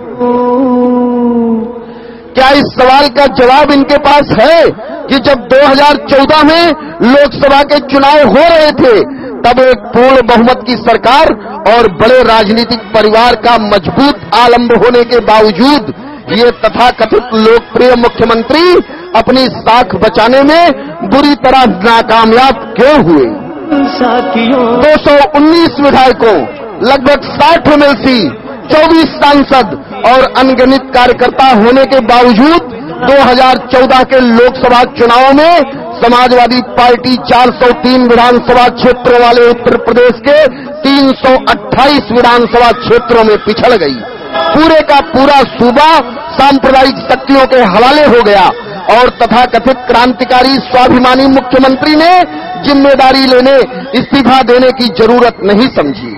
क्या इस सवाल का जवाब इनके पास है कि जब 2014 में लोकसभा के चुनाव हो रहे थे, तब एक पूर्ण बहुमत की सरकार और बड़े राजनीतिक परिवार का मज़बूत आलंब होने के बावजूद ये तथाकथित लोकप्रिय मुख्यमंत्री अपनी साख बचाने में बुरी तरह नाकामयाब क्यों हुए? दो सौ उन्नीस विधायकों, लगभग 60 एमएलसी 24 सांसद और अनगणित कार्यकर्ता होने के बावजूद 2014 के लोकसभा चुनाव में समाजवादी पार्टी 403 विधानसभा क्षेत्रों वाले उत्तर प्रदेश के 328 विधानसभा क्षेत्रों में पिछड़ गई। पूरे का पूरा सूबा सांप्रदायिक शक्तियों के हवाले हो गया और तथा कथित क्रांतिकारी स्वाभिमानी मुख्यमंत्री ने ज़िम्मेदारी लेने, इस्तीफा देने की ज़रूरत नहीं समझी।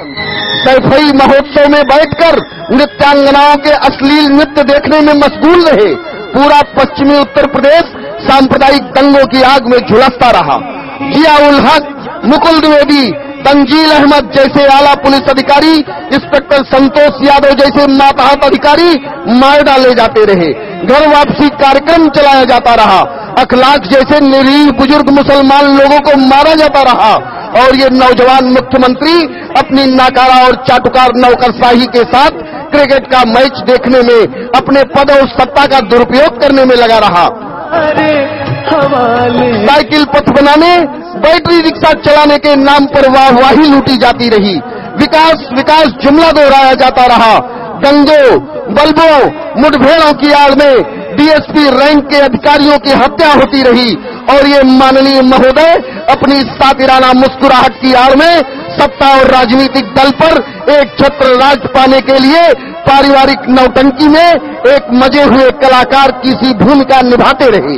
सैफई महोत्सव में बैठकर नृत्यांगनाओं के अश्लील नृत्य देखने में मशगूल रहे। पूरा पश्चिमी उत्तर प्रदेश सांप्रदायिक दंगों की आग में झुलसता रहा। जिया उल हक, मुकुल द्विवेदी तंजील अहमद जैसे आला पुलिस अधिकारी, इंस्पेक्टर संतोष यादव जैसे मातहत अधिकारी मार डाले जाते रहे। घर वापसी कार्यक्रम चलाया जाता रहा। अखलाक जैसे निरीह बुज़ुर्ग मुसलमान लोगों को मारा जाता रहा। और ये नौजवान मुख्यमंत्री अपनी नाकारा और चाटुकार नौकरशाही के साथ क्रिकेट का मैच देखने में, अपने पद और सत्ता का दुरुपयोग करने में लगा रहा। साइकिल पथ बनाने, बैटरी रिक्शा चलाने के नाम पर वाहवाही लूटी जाती रही। विकास विकास जुमला दोहराया जाता रहा। दंगों बल्बों, मुठभेड़ों की आड़ में डीएसपी रैंक के अधिकारियों की हत्या होती रही और ये माननीय महोदय अपनी सातिराना मुस्कुराहट की आड़ में सत्ता और राजनीतिक दल पर एक छत्र राज पाने के लिए पारिवारिक नौटंकी में एक मज़े हुए कलाकार की सी भूमिका निभाते रहे।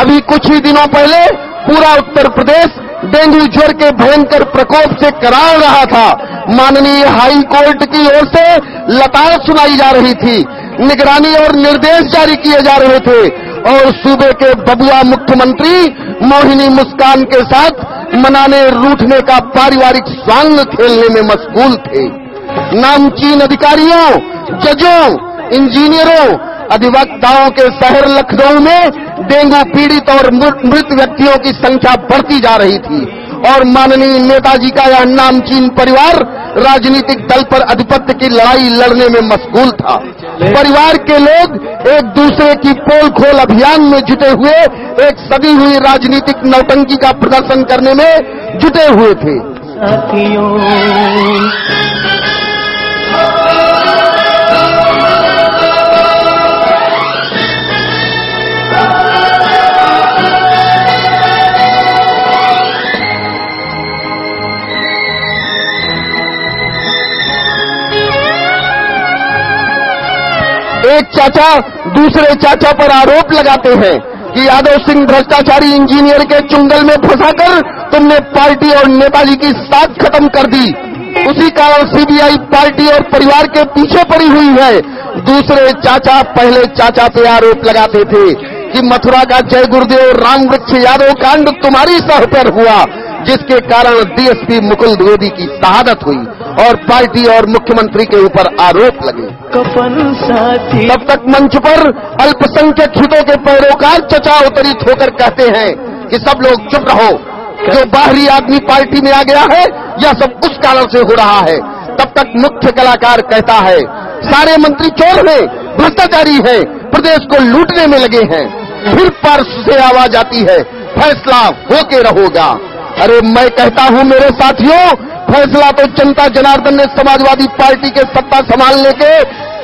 अभी कुछ ही दिनों पहले पूरा उत्तर प्रदेश डेंगू ज्वर के भयंकर प्रकोप से करार रहा था। माननीय हाई कोर्ट की ओर से लताड़ सुनाई जा रही थी। निगरानी और निर्देश जारी किए जा रहे थे और सूबे के बबुआ मुख्यमंत्री मोहिनी मुस्कान के साथ मनाने रूठने का पारिवारिक स्वांग खेलने में मशगूल थे। नामचीन अधिकारियों, जजों, इंजीनियरों अधिवक्ताओं के शहर लखनऊ में डेंगू पीड़ित और मृत व्यक्तियों की संख्या बढ़ती जा रही थी। और माननीय नेताजी का यह नामचीन परिवार राजनीतिक दल पर अधिपत्य की लड़ाई लड़ने में मशगूल था। परिवार के लोग एक दूसरे की पोल खोल अभियान में जुटे हुए, एक सदी हुई राजनीतिक नौटंकी का प्रदर्शन करने में जुटे हुए थे। एक चाचा दूसरे चाचा पर आरोप लगाते हैं कि यादव सिंह भ्रष्टाचारी इंजीनियर के चुंगल में फंसाकर तुमने पार्टी और नेताजी की साथ खत्म कर दी। उसी कारण सीबीआई पार्टी और परिवार के पीछे पड़ी हुई है। दूसरे चाचा पहले चाचा पे आरोप लगाते थे कि मथुरा का जय गुरुदेव राम वृक्ष यादव कांड तुम्हारी सह पर हुआ। जिसके कारण डीएसपी मुकुल द्विवेदी की शहादत हुई और पार्टी और मुख्यमंत्री के ऊपर आरोप लगे। कफन साथी। तब तक मंच पर अल्पसंख्यक हितों के पैरोकार चचा उतरित होकर कहते हैं कि सब लोग चुप रहो। जो बाहरी आदमी पार्टी में आ गया है यह सब उस कारण से हो रहा है। तब तक मुख्य कलाकार कहता है सारे मंत्री चोर हैं भ्रष्टाचारी हैं प्रदेश को लूटने में लगे हैं। फिर पार्श्व से आवाज़ आती है फैसला होके रहोगा। अरे मैं कहता हूँ मेरे साथियों, फैसला तो जनता जनार्दन ने समाजवादी पार्टी के सत्ता संभालने के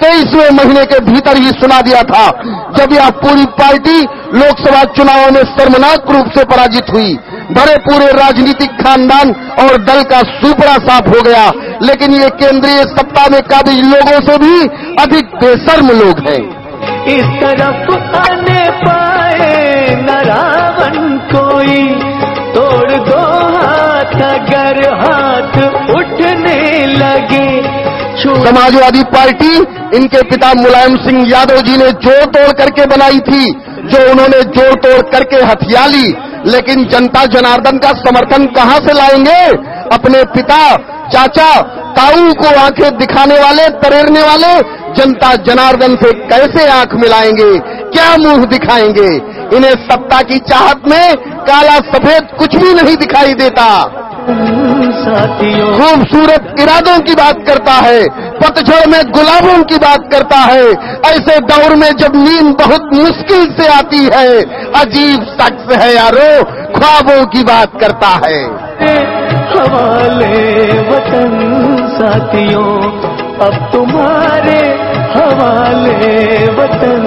तेईसवें महीने के भीतर ही सुना दिया था। जब यह पूरी पार्टी लोकसभा चुनावों में शर्मनाक रूप से पराजित हुई, भरे पूरे राजनीतिक खानदान और दल का सुपड़ा साफ़ हो गया। लेकिन ये केंद्रीय सत्ता में काबिज लोगों से भी अधिक बेशर्म लोग हैं। इस तरफ़ आने पाए, न रावण कोई, तोड़ दो समाजवादी पार्टी, इनके पिता मुलायम सिंह यादव जी ने जोड़ तोड़ करके बनाई थी, जो उन्होंने जोड़ तोड़ करके हथिया ली। लेकिन जनता जनार्दन का समर्थन कहाँ से लाएँगे? अपने पिता, चाचा ताऊ को आँखें दिखाने वाले, तरेरने वाले, जनता जनार्दन से कैसे आँख मिलाएँगे? क्या मुँह दिखाएँगे? इन्हें सत्ता की चाहत में काला सफ़ेद कुछ भी नहीं दिखाई देता। खूबसूरत इरादों की बात करता है पतझड़ में गुलाबों की बात करता है। ऐसे दौर में जब नींद बहुत मुश्किल से आती है अजीब शख्स है यारो ख्वाबों की बात करता है। हवाले वतन साथियों अब तुम्हारे हवाले वतन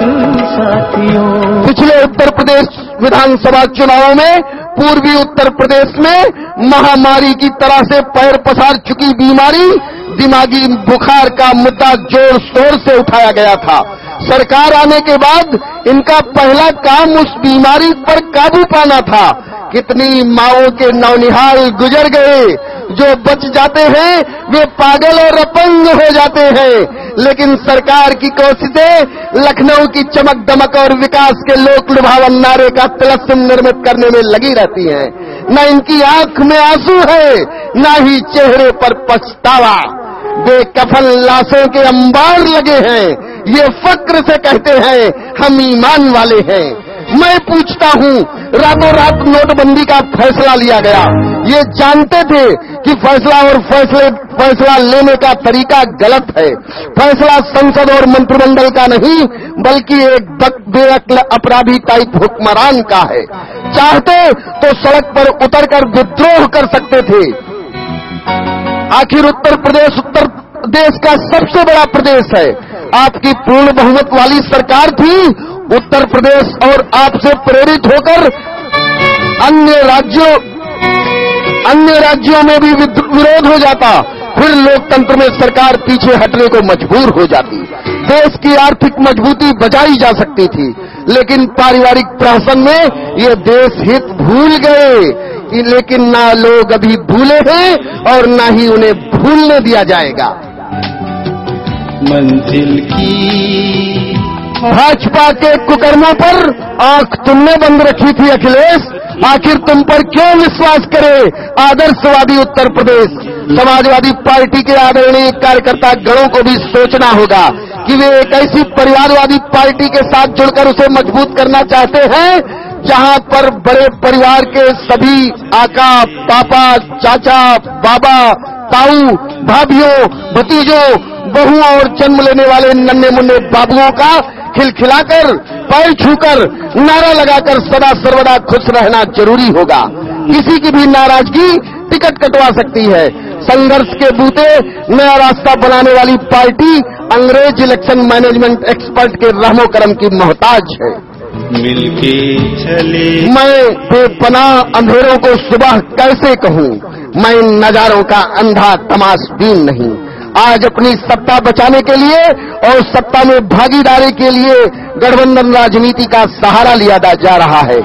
साथियों। पिछले उत्तर प्रदेश विधानसभा चुनाव में, पूर्वी उत्तर प्रदेश में महामारी की तरह से पैर पसार चुकी बीमारी दिमागी बुखार का मुद्दा ज़ोर शोर से उठाया गया था। सरकार आने के बाद इनका पहला काम उस बीमारी पर काबू पाना था। कितनी माओ के नौनिहाल गुजर गए जो बच जाते हैं, वे पागल और अपंग हो जाते हैं। लेकिन सरकार की कोशिशें, लखनऊ की चमक दमक और विकास के लोक लुभावन नारे का तिलस्म निर्मित करने में लगी रहती हैं। न इनकी आँख में आँसू है, न ही चेहरे पर पछतावा। बेकफन लाशों के अंबार लगे हैं। ये फक्र से कहते हैं, हम ईमान वाले हैं। मैं पूछता हूँ, रातों रात नोटबंदी का फैसला लिया गया। ये जानते थे कि फैसला और फैसले, फैसला लेने का तरीका गलत है। फैसला संसद और मंत्रिमंडल का नहीं, बल्कि एक बेअक्ल अपराधी टाइप हुक्मरान का है। चाहते तो सड़क पर उतरकर विद्रोह कर सकते थे। आखिर उत्तर प्रदेश उत्तर प्रदेश का सबसे बड़ा प्रदेश है। आपकी पूर्ण बहुमत वाली सरकार थी उत्तर प्रदेश और आपसे प्रेरित होकर अन्य राज्यों अन्य राज्यों में भी विरोध हो जाता, फिर लोकतंत्र में सरकार पीछे हटने को मजबूर हो जाती। देश की आर्थिक मजबूती बचाई जा सकती थी, लेकिन पारिवारिक प्रहसन में ये देश हित भूल गए लेकिन ना लोग अभी भूले हैं और ना ही उन्हें भूलने दिया जाएगा। मंजिल की भाजपा के कुकर्मों पर आँख तुमने बंद रखी थी, अखिलेश। आखिर तुम पर क्यों विश्वास करे? आदर्शवादी उत्तर प्रदेश। समाजवादी पार्टी के आदरणीय कार्यकर्ता गणों को भी सोचना होगा कि वे एक ऐसी परिवारवादी पार्टी के साथ जुड़कर उसे मज़बूत करना चाहते हैं, जहाँ पर बड़े परिवार के सभी आका, पापा, चाचा, बाबा, ताऊ, भाभियों, भतीजों बहुओं और जन्म लेने वाले नन्हे मुन्ने बाबुओं का खिलखिलाकर पैर छूकर नारा लगाकर सदा सर्वदा खुश रहना ज़रूरी होगा। किसी की भी नाराज़गी टिकट कटवा सकती है। संघर्ष के बूते नया रास्ता बनाने वाली पार्टी अंग्रेज़ इलेक्शन मैनेजमेंट एक्सपर्ट के रहमो करम की मोहताज है। मिलके चले। मैं बेपनाह अंधेरों को सुबह कैसे कहूँ? मैं नजारों का अंधा तमाशबीन नहीं। आज अपनी सत्ता बचाने के लिए और सत्ता में भागीदारी के लिए गठबंधन राजनीति का सहारा लिया जा- रहा है।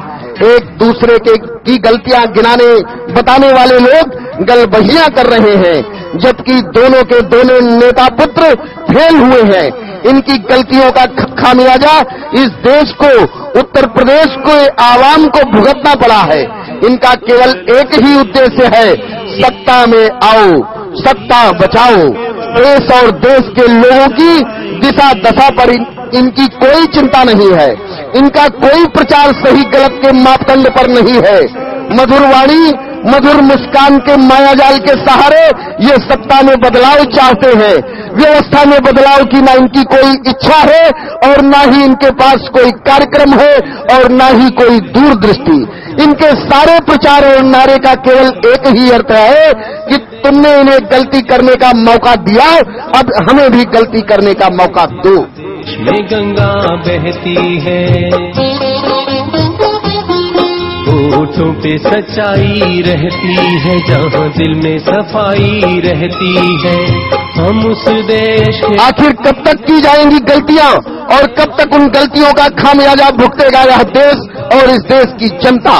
एक दूसरे के की गलतियाँ गिनाने, बताने वाले लोग गलबहियाँ कर रहे हैं, जबकि दोनों के दोनों नेता पुत्र फेल हुए हैं। इनकी गलतियों का खामियाजा इस देश को, उत्तर प्रदेश को, आवाम को भुगतना पड़ा है। इनका केवल एक ही उद्देश्य है, सत्ता में आओ, सत्ता बचाओ। देश और देश के लोगों की दिशा दशा पर इन, इनकी कोई चिंता नहीं है। इनका कोई प्रचार सही गलत के मापदंड पर नहीं है। मधुर वाणी मधुर मुस्कान के मायाजाल के सहारे ये सत्ता में बदलाव चाहते हैं। व्यवस्था में बदलाव की ना इनकी कोई इच्छा है और ना ही इनके पास कोई कार्यक्रम है और ना ही कोई दूरदृष्टि। इनके सारे प्रचार और नारे का केवल एक ही अर्थ है कि तुमने इन्हें गलती करने का मौका दिया, अब हमें भी गलती करने का मौका दो। गंगा बहती है। होठों पे सच्चाई रहती है, जहाँ दिल में सफ़ाई रहती है। हम उस देश आखिर कब तक की जाएँगी गलतियाँ? और कब तक उन गलतियों का खामियाजा भुगतेगा यह देश और इस देश की जनता?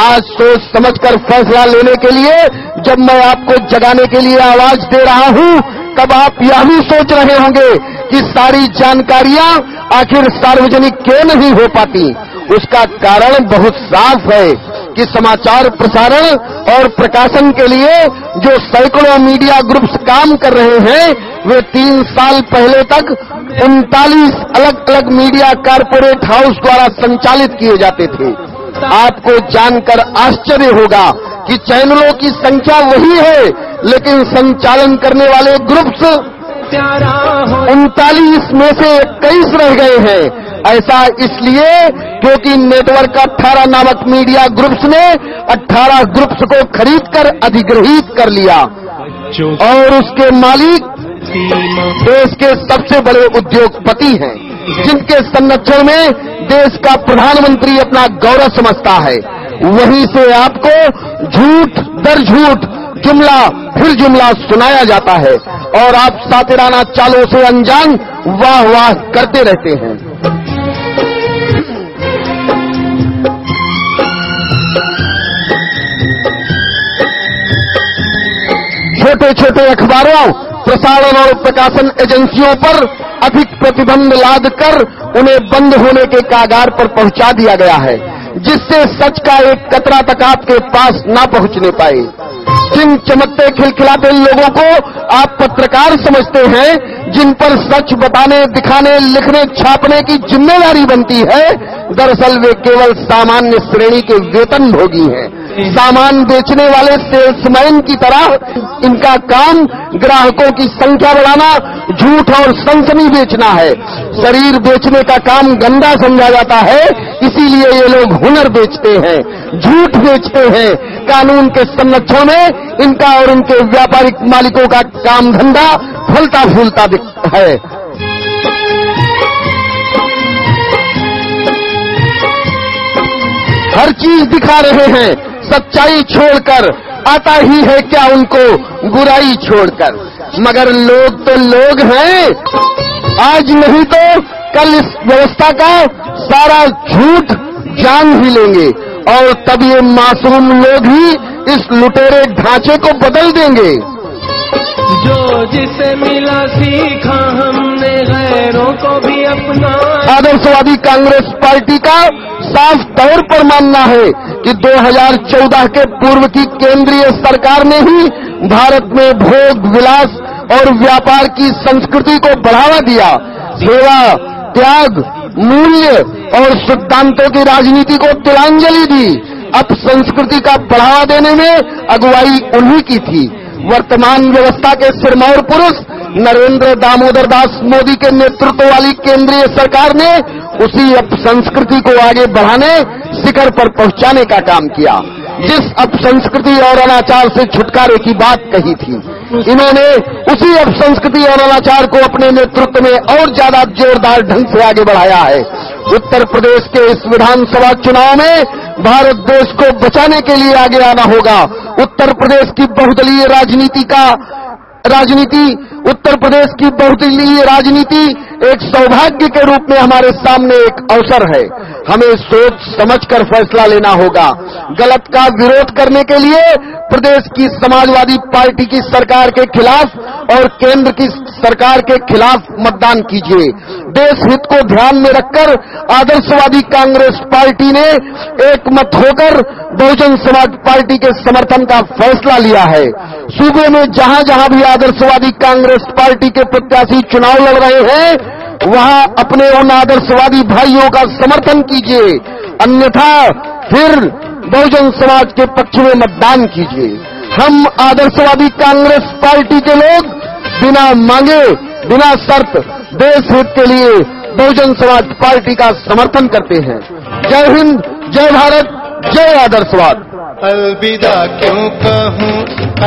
आज सोच समझकर फैसला लेने के लिए, जब मैं आपको जगाने के लिए आवाज़ दे रहा हूँ, तब आप यह भी सोच रहे होंगे कि सारी जानकारियाँ आखिर सार्वजनिक क्यों नहीं हो पाती? उसका कारण बहुत साफ़ है। कि समाचार प्रसारण और प्रकाशन के लिए जो सैकड़ों मीडिया ग्रुप्स काम कर रहे हैं, वे तीन साल पहले तक उनतालीस अलग अलग मीडिया कारपोरेट हाउस द्वारा संचालित किए जाते थे। आपको जानकर आश्चर्य होगा कि चैनलों की संख्या वही है, लेकिन संचालन करने वाले ग्रुप्स उनतालीस में से इक्कीस रह गए हैं। ऐसा इसलिए क्योंकि नेटवर्क 18 नामक मीडिया ग्रुप्स ने 18 ग्रुप्स को खरीदकर, अधिग्रहित कर लिया। और उसके मालिक देश के सबसे बड़े उद्योगपति हैं, जिनके संरक्षण में देश का प्रधानमंत्री अपना गौरव समझता है। वहीं से आपको झूठ दर झूठ, जुमला फिर जुमला सुनाया जाता है। और आप सातिराना चालों से अनजान वाह वाह करते रहते हैं। छोटे छोटे अखबारों, प्रसारण और प्रकाशन एजेंसियों पर अधिक प्रतिबंध लाद कर उन्हें बंद होने के कागार पर पहुँचा दिया गया है, जिससे सच का एक कतरा तक आपके पास ना पहुँचने पाए। जिन चमकते खिलखिलाते लोगों को आप पत्रकार समझते हैं, जिन पर सच बताने, दिखाने, लिखने, छापने की ज़िम्मेदारी बनती है, दरअसल वे केवल सामान्य श्रेणी के वेतन भोगी हैं। सामान बेचने वाले सेल्समैन की तरह इनका काम ग्राहकों की संख्या बढ़ाना, झूठ और सनसनी बेचना है। शरीर बेचने का काम गंदा समझा जाता है, इसीलिए ये लोग हुनर बेचते हैं, झूठ बेचते हैं। कानून के संरक्षण में इनका और इनके व्यापारिक मालिकों का काम धंधा फलता फूलता दिख- है। हर चीज़ दिखा रहे हैं। सच्चाई छोड़कर आता ही है क्या उनको बुराई छोड़कर? मगर लोग तो लोग हैं। आज नहीं तो कल इस व्यवस्था का सारा झूठ जान ही लेंगे और तब ये मासूम लोग ही इस लुटेरे ढांचे को बदल देंगे। जो जिसे मिला सीखा हमने गैरों को भी अपना। आदर्शवादी कांग्रेस पार्टी का साफ़ तौर पर मानना है कि 2014 के पूर्व की केंद्रीय सरकार ने ही भारत में भोग, विलास और व्यापार की संस्कृति को बढ़ावा दिया। सेवा, त्याग, मूल्य और सिद्धांतों की राजनीति को तिलांजलि दी। अब संस्कृति का बढ़ावा देने में अगुवाई उन्हीं की थी। वर्तमान व्यवस्था के सिरमौर पुरुष नरेंद्र दामोदर दास मोदी के नेतृत्व वाली केंद्रीय सरकार ने उसी संस्कृति को आगे बढ़ाने, शिखर पर पहुँचाने का काम किया। जिस अपसंस्कृति और अनाचार से छुटकारे की बात कही थी, इन्होंने उसी अपसंस्कृति और अनाचार को अपने नेतृत्व में और ज़्यादा जोरदार ढंग से आगे बढ़ाया है। उत्तर प्रदेश के इस विधानसभा चुनाव में भारत देश को बचाने के लिए आगे आना होगा। उत्तर प्रदेश की बहुदलीय राजनीति का राजनीति, उत्तर प्रदेश की बहुदलीय राजनीति एक सौभाग्य के रूप में हमारे सामने एक अवसर है। हमें सोच समझकर फैसला लेना होगा। गलत का विरोध करने के लिए प्रदेश की समाजवादी पार्टी की सरकार के खिलाफ और केंद्र की सरकार के खिलाफ मतदान कीजिए। देश हित को ध्यान में रखकर आदर्शवादी कांग्रेस पार्टी ने एक मत होकर बहुजन समाज पार्टी के समर्थन का फैसला लिया है। सूबे में जहाँ जहाँ भी आदर्शवादी कांग्रेस पार्टी के प्रत्याशी चुनाव लड़ रहे हैं वहाँ अपने उन आदर्शवादी भाइयों का समर्थन कीजिए। अन्यथा फिर बहुजन समाज के पक्ष में मतदान कीजिए। हम आदर्शवादी कांग्रेस पार्टी के लोग बिना मांगे, बिना शर्त देश हित के लिए बहुजन समाज पार्टी का समर्थन करते हैं। जय हिंद, जय भारत, जय आदर्शवाद। अलविदा क्यों कहूँ,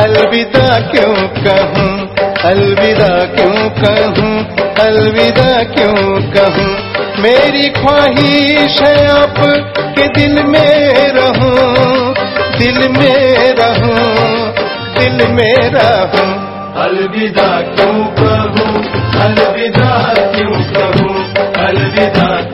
अलविदा क्यों कहूँ? अलविदा क्यों कहूँ? अलविदा क्यों कहूँ? मेरी ख्वाहिश है आप के दिल में रहूँ। दिल में रहूँ, दिल में रहूँ। अलविदा क्यों कहूँ? अलविदा क्यों कहूँ? अलविदा